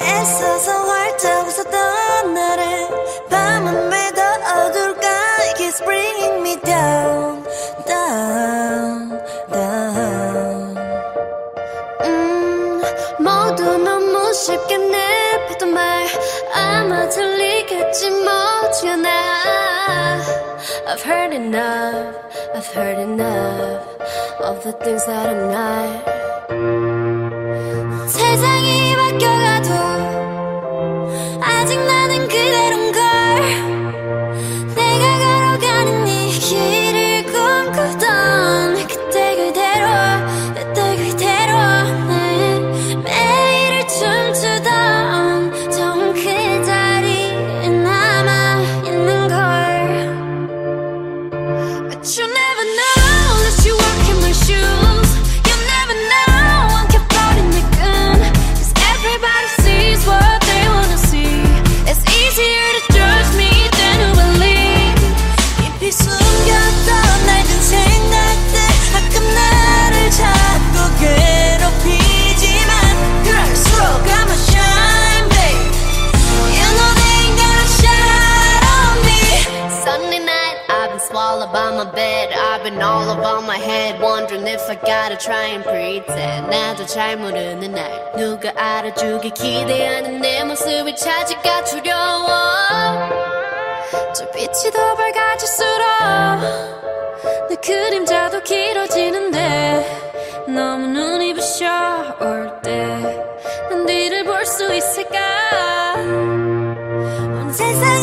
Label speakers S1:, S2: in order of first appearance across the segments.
S1: 애써서 활짝 웃었던 날에 밤은 왜 더 어둘까 It keeps bringing me down down down
S2: 음, 모두 너무 쉽게 내뱉던 말 아마 들리겠지 뭐지 않아 I've heard enough, I've heard enough of the things that I'm not 세상이 swallowed by my bed. I've been all over my head, wondering if I gotta try and pretend. 나도 잘 모르는 날, 누가 알아주길 기대하는 내 모습이 차지가 두려워. 저 빛이 더 밝아질수록 내 그림자도 길어지는데 너무 눈이 부셔 올때난 뒤를 볼 수 있을까?
S1: 세상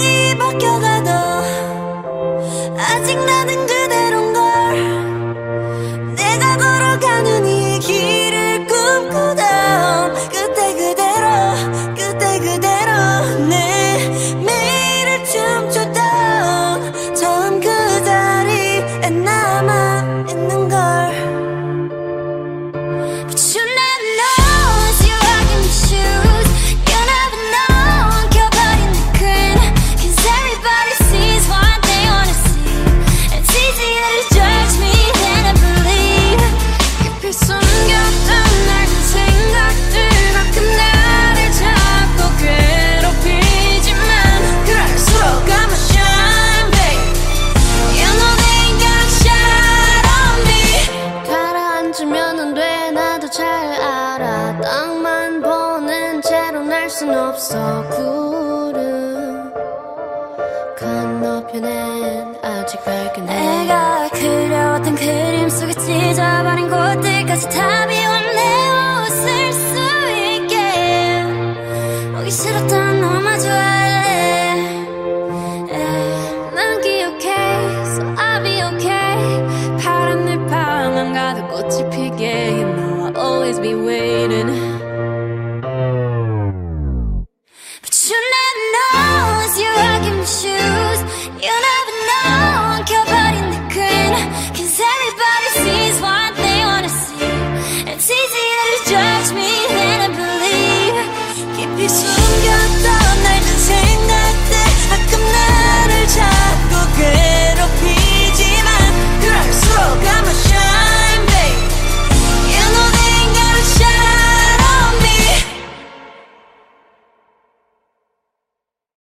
S1: 남아 있는 걸
S2: 순 없어 구름. 건너편엔 아직 밝은 해
S1: 내가 그려왔던 그림 속에 찢어버린 곳들까지 다 비웠네. 웃을 수 있게. 보기 싫었던 너만 좋아해.
S2: 난 기억해. So I'll be okay. 늘 방안 가득 꽃이 피게. You know I'll always be waiting